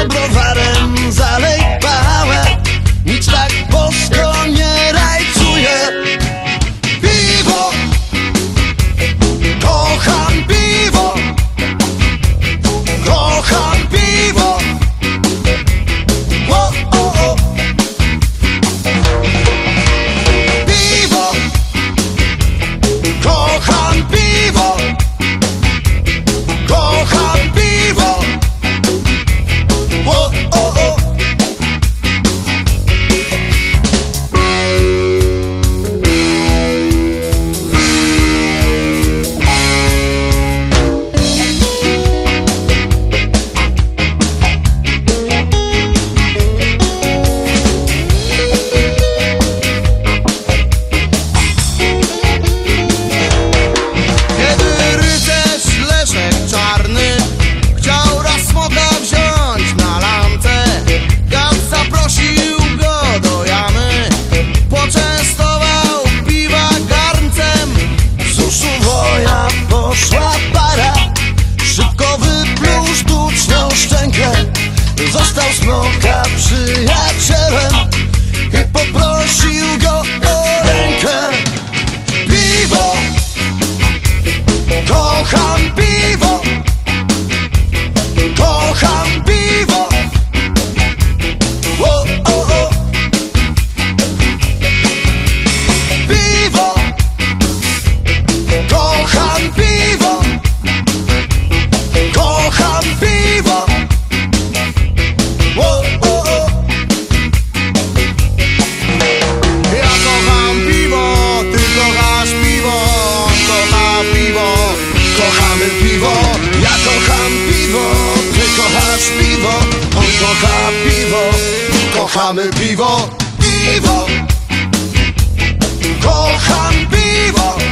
sobrou varão. dostał smoka przyjaciół kocham piwo, ty kochasz piwo On kocha piwo, kochamy piwo Piwo. Kocham piwo.